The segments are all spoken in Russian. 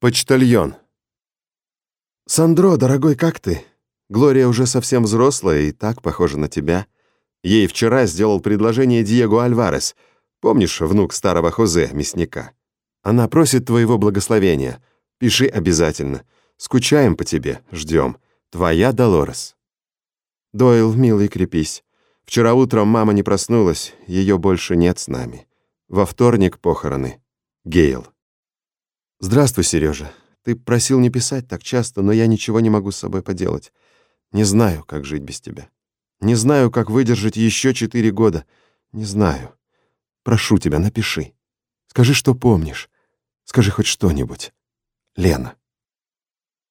Почтальон. «Сандро, дорогой, как ты? Глория уже совсем взрослая и так похожа на тебя. Ей вчера сделал предложение Диего Альварес. Помнишь, внук старого Хозе, мясника? Она просит твоего благословения. Пиши обязательно. Скучаем по тебе, ждем. Твоя Долорес». «Дойл, милый, крепись. Вчера утром мама не проснулась, ее больше нет с нами. Во вторник похороны. Гейл». «Здравствуй, Сережа. Ты просил не писать так часто, но я ничего не могу с собой поделать. Не знаю, как жить без тебя. Не знаю, как выдержать еще четыре года. Не знаю. Прошу тебя, напиши. Скажи, что помнишь. Скажи хоть что-нибудь. Лена».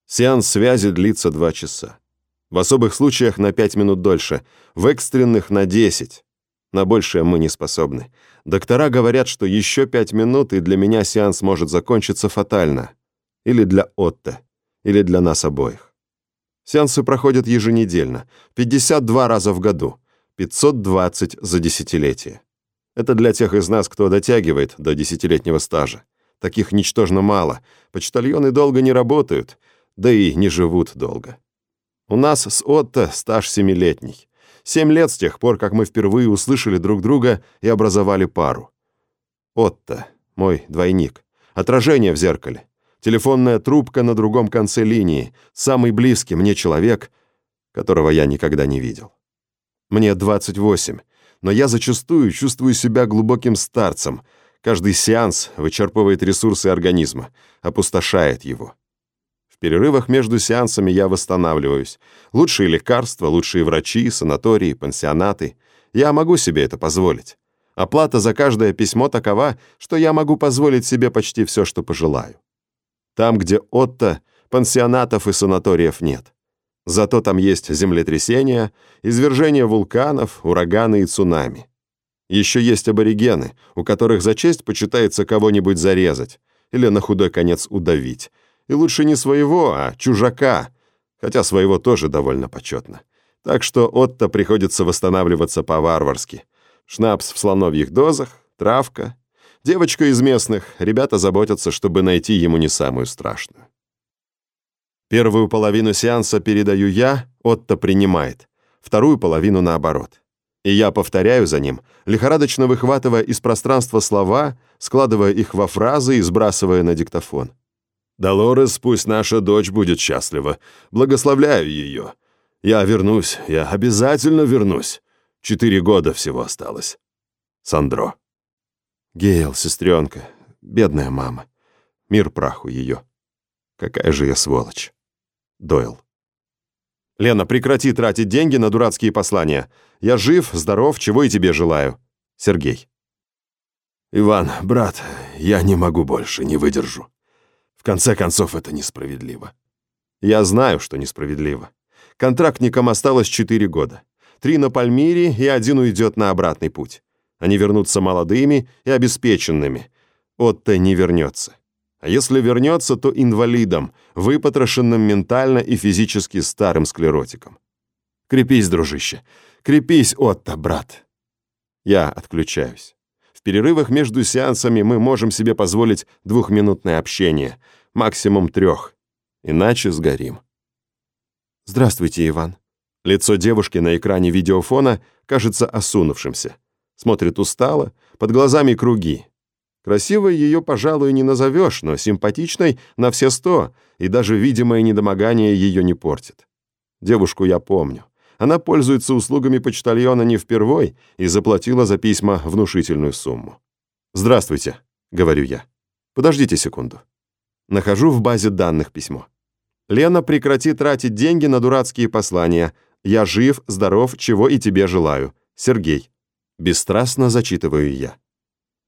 Сеанс связи длится два часа. В особых случаях на пять минут дольше, в экстренных на десять. На большее мы не способны. Доктора говорят, что еще пять минут, и для меня сеанс может закончиться фатально. Или для Отто, или для нас обоих. Сеансы проходят еженедельно, 52 раза в году, 520 за десятилетие. Это для тех из нас, кто дотягивает до десятилетнего стажа. Таких ничтожно мало. Почтальоны долго не работают, да и не живут долго. У нас с Отто стаж семилетний. Семь лет с тех пор, как мы впервые услышали друг друга и образовали пару. Отто, мой двойник. Отражение в зеркале. Телефонная трубка на другом конце линии. Самый близкий мне человек, которого я никогда не видел. Мне 28, но я зачастую чувствую себя глубоким старцем. Каждый сеанс вычерпывает ресурсы организма, опустошает его. Перерывах между сеансами я восстанавливаюсь. Лучшие лекарства, лучшие врачи, санатории, пансионаты. Я могу себе это позволить. Оплата за каждое письмо такова, что я могу позволить себе почти все, что пожелаю. Там, где Отто, пансионатов и санаториев нет. Зато там есть землетрясения, извержения вулканов, ураганы и цунами. Еще есть аборигены, у которых за честь почитается кого-нибудь зарезать или на худой конец удавить, и лучше не своего, а чужака, хотя своего тоже довольно почетно. Так что Отто приходится восстанавливаться по-варварски. Шнапс в слоновьих дозах, травка. Девочка из местных, ребята заботятся, чтобы найти ему не самую страшную. Первую половину сеанса передаю я, Отто принимает. Вторую половину наоборот. И я повторяю за ним, лихорадочно выхватывая из пространства слова, складывая их во фразы и сбрасывая на диктофон. Долорес, пусть наша дочь будет счастлива. Благословляю ее. Я вернусь, я обязательно вернусь. Четыре года всего осталось. Сандро. Гейл, сестренка, бедная мама. Мир праху ее. Какая же я сволочь. Дойл. Лена, прекрати тратить деньги на дурацкие послания. Я жив, здоров, чего и тебе желаю. Сергей. Иван, брат, я не могу больше, не выдержу. В конце концов, это несправедливо. Я знаю, что несправедливо. Контрактникам осталось 4 года. Три на Пальмире и один уйдет на обратный путь. Они вернутся молодыми и обеспеченными. Отто не вернется. А если вернется, то инвалидом, выпотрошенным ментально и физически старым склеротиком. Крепись, дружище. Крепись, Отто, брат. Я отключаюсь. В перерывах между сеансами мы можем себе позволить двухминутное общение, максимум трех. Иначе сгорим. «Здравствуйте, Иван». Лицо девушки на экране видеофона кажется осунувшимся. Смотрит устало, под глазами круги. Красивой ее, пожалуй, не назовешь, но симпатичной на все сто, и даже видимое недомогание ее не портит. Девушку я помню. Она пользуется услугами почтальона не впервой и заплатила за письма внушительную сумму. «Здравствуйте», — говорю я. «Подождите секунду». Нахожу в базе данных письмо. «Лена, прекрати тратить деньги на дурацкие послания. Я жив, здоров, чего и тебе желаю. Сергей». Бесстрастно зачитываю я.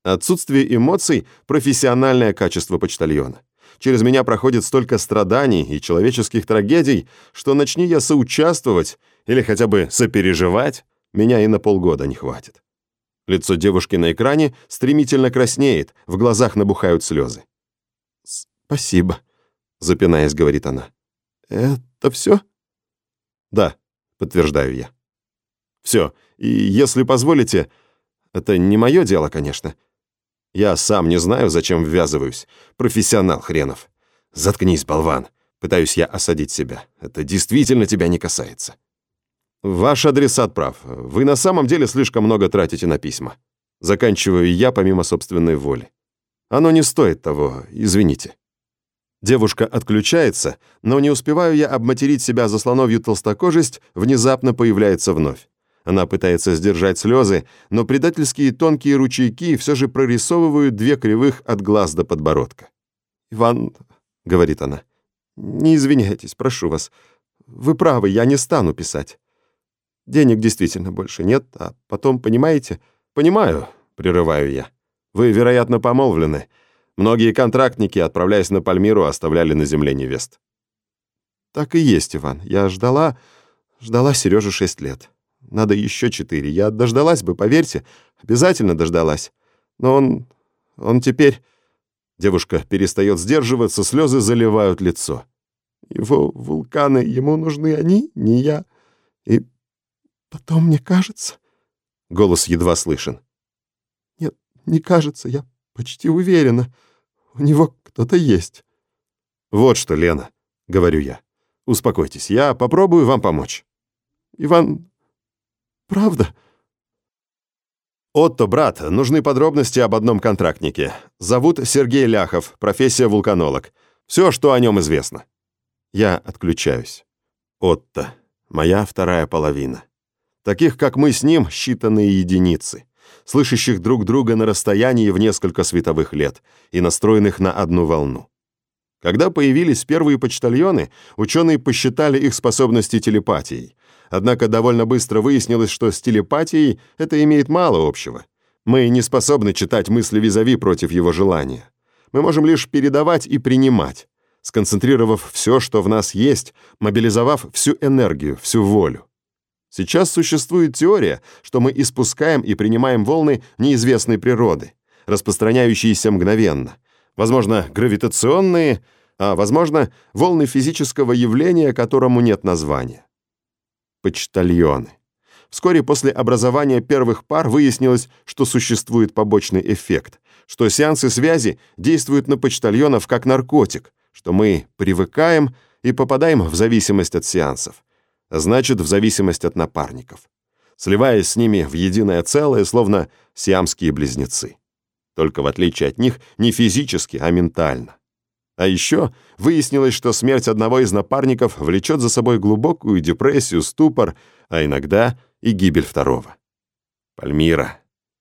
Отсутствие эмоций — профессиональное качество почтальона. Через меня проходит столько страданий и человеческих трагедий, что начни я соучаствовать или хотя бы сопереживать, меня и на полгода не хватит. Лицо девушки на экране стремительно краснеет, в глазах набухают слезы. «Спасибо», — запинаясь, говорит она. «Это все?» «Да», — подтверждаю я. «Все, и если позволите, это не мое дело, конечно, я сам не знаю, зачем ввязываюсь. Профессионал хренов. Заткнись, болван. Пытаюсь я осадить себя. Это действительно тебя не касается. Ваш адресат прав. Вы на самом деле слишком много тратите на письма. Заканчиваю я помимо собственной воли. Оно не стоит того, извините. Девушка отключается, но не успеваю я обматерить себя за слоновью толстокожесть, внезапно появляется вновь. Она пытается сдержать слезы, но предательские тонкие ручейки все же прорисовывают две кривых от глаз до подбородка. «Иван», — говорит она, — «не извиняйтесь, прошу вас. Вы правы, я не стану писать. Денег действительно больше нет, а потом, понимаете...» «Понимаю», — прерываю я. «Вы, вероятно, помолвлены. Многие контрактники, отправляясь на Пальмиру, оставляли на земле невест». «Так и есть, Иван. Я ждала... ждала Сережу шесть лет. Надо еще четыре. Я дождалась бы, поверьте. Обязательно дождалась. Но он... он теперь...» Девушка перестает сдерживаться, слезы заливают лицо. «Его вулканы, ему нужны они, не я. И потом, мне кажется...» Голос едва слышен. «Нет, не кажется, я почти уверена. У него кто-то есть». «Вот что, Лена», — говорю я. «Успокойтесь, я попробую вам помочь». «Иван, правда?» «Отто, брат, нужны подробности об одном контрактнике. Зовут Сергей Ляхов, профессия вулканолог. Все, что о нем известно». Я отключаюсь. Отто, моя вторая половина. Таких, как мы с ним, считанные единицы, слышащих друг друга на расстоянии в несколько световых лет и настроенных на одну волну. Когда появились первые почтальоны, ученые посчитали их способности телепатией. Однако довольно быстро выяснилось, что с телепатией это имеет мало общего. Мы не способны читать мысли визави против его желания. Мы можем лишь передавать и принимать, сконцентрировав все, что в нас есть, мобилизовав всю энергию, всю волю. Сейчас существует теория, что мы испускаем и принимаем волны неизвестной природы, распространяющиеся мгновенно. Возможно, гравитационные, а возможно, волны физического явления, которому нет названия. Почтальоны. Вскоре после образования первых пар выяснилось, что существует побочный эффект, что сеансы связи действуют на почтальонов как наркотик, что мы привыкаем и попадаем в зависимость от сеансов значит, в зависимость от напарников, сливаясь с ними в единое целое, словно сиамские близнецы. Только в отличие от них не физически, а ментально. А еще выяснилось, что смерть одного из напарников влечет за собой глубокую депрессию, ступор, а иногда и гибель второго. Пальмира.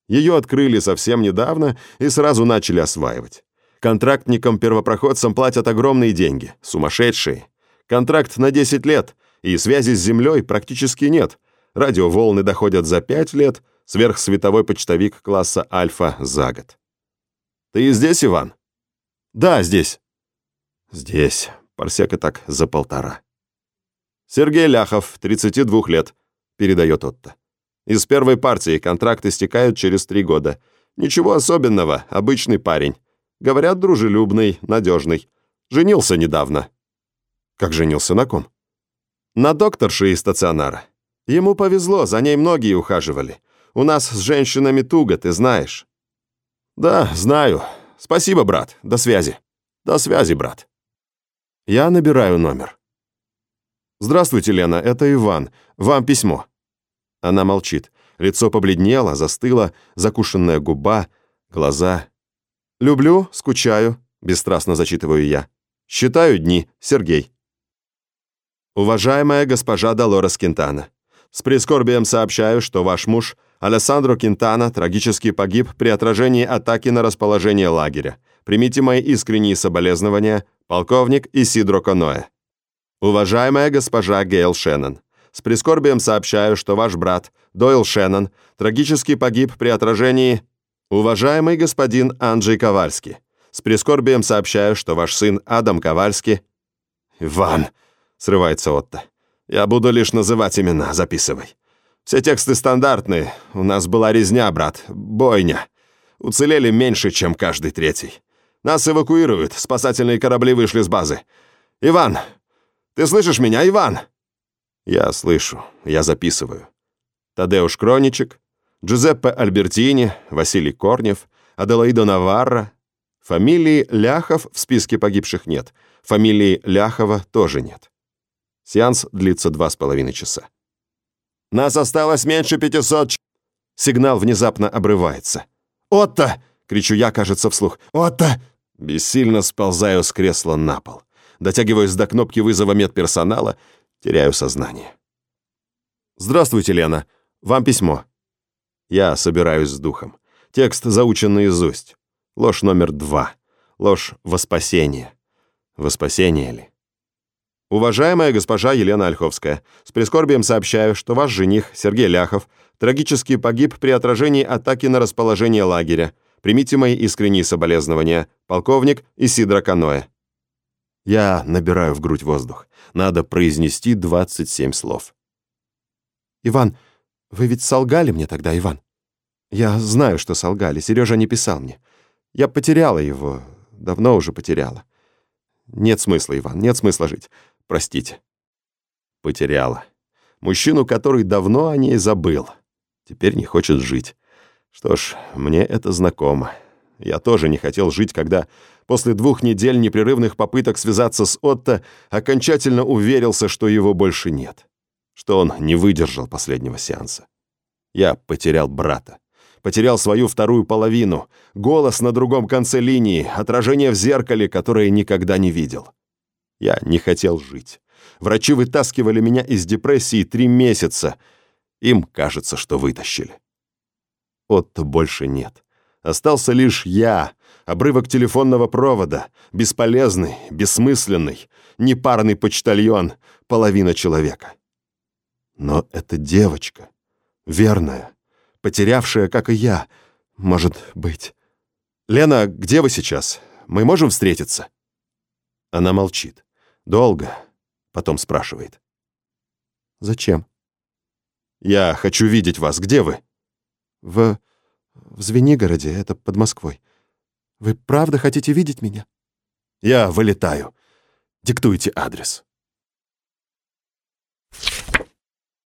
Ее открыли совсем недавно и сразу начали осваивать. Контрактникам-первопроходцам платят огромные деньги, сумасшедшие. Контракт на 10 лет, и связи с Землей практически нет. Радиоволны доходят за 5 лет, сверхсветовой почтовик класса Альфа за год. «Ты здесь, Иван?» «Да, здесь». «Здесь. Парсека так за полтора». «Сергей Ляхов, 32 лет», — передает Отто. «Из первой партии контракт истекают через три года. Ничего особенного, обычный парень. Говорят, дружелюбный, надежный. Женился недавно». «Как женился на ком?» На докторше из стационара. Ему повезло, за ней многие ухаживали. У нас с женщинами туго, ты знаешь. Да, знаю. Спасибо, брат. До связи. До связи, брат. Я набираю номер. Здравствуйте, Лена, это Иван. Вам письмо. Она молчит. Лицо побледнело, застыло, закушенная губа, глаза. «Люблю, скучаю», — бесстрастно зачитываю я. «Считаю дни, Сергей». Уважаемая госпожа Долорес Кентана, с прискорбием сообщаю, что ваш муж Алессандро Кентана трагически погиб при отражении атаки на расположение лагеря. Примите мои искренние соболезнования, полковник Исидро Коноэ. Уважаемая госпожа Гейл Шеннон, с прискорбием сообщаю, что ваш брат Дойл Шеннон трагически погиб при отражении... Уважаемый господин Анджей Ковальский, с прискорбием сообщаю, что ваш сын Адам Ковальский... Иван, срывается Отто. «Я буду лишь называть имена, записывай. Все тексты стандартные. У нас была резня, брат, бойня. Уцелели меньше, чем каждый третий. Нас эвакуируют, спасательные корабли вышли с базы. Иван! Ты слышишь меня, Иван?» Я слышу, я записываю. Тадеуш Кроничек, Джузеппе Альбертини, Василий Корнев, Аделаида Наварра. Фамилии Ляхов в списке погибших нет. Фамилии Ляхова тоже нет. Сеанс длится два с половиной часа. «Нас осталось меньше пятисот...» Сигнал внезапно обрывается. «Отто!» — кричу я, кажется, вслух. «Отто!» Бессильно сползаю с кресла на пол. Дотягиваюсь до кнопки вызова медперсонала, теряю сознание. «Здравствуйте, Лена. Вам письмо». Я собираюсь с духом. Текст заучен наизусть. Ложь номер два. Ложь во спасение. Во спасение ли? Уважаемая госпожа Елена Ольховская, с прискорбием сообщаю, что ваш жених Сергей Ляхов трагически погиб при отражении атаки на расположение лагеря. Примите мои искренние соболезнования. Полковник Исидро Каноэ. Я набираю в грудь воздух. Надо произнести 27 слов. «Иван, вы ведь солгали мне тогда, Иван?» «Я знаю, что солгали. Сережа не писал мне. Я потеряла его. Давно уже потеряла. Нет смысла, Иван, нет смысла жить. Простите». Потеряла. Мужчину, который давно о ней забыл. Теперь не хочет жить. Что ж, мне это знакомо. Я тоже не хотел жить, когда после двух недель непрерывных попыток связаться с Отто окончательно уверился, что его больше нет. Что он не выдержал последнего сеанса. Я потерял брата. Потерял свою вторую половину, голос на другом конце линии, отражение в зеркале, которое никогда не видел. Я не хотел жить. Врачи вытаскивали меня из депрессии три месяца. Им кажется, что вытащили. Отто больше нет. Остался лишь я, обрывок телефонного провода, бесполезный, бессмысленный, непарный почтальон, половина человека. Но эта девочка, верная, потерявшая, как и я, может быть. «Лена, где вы сейчас? Мы можем встретиться?» Она молчит. Долго. Потом спрашивает. «Зачем?» «Я хочу видеть вас. Где вы?» «В... в Звенигороде, это под Москвой. Вы правда хотите видеть меня?» «Я вылетаю. Диктуйте адрес».